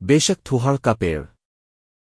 بے شک تھوہڑ کا پیڑ۔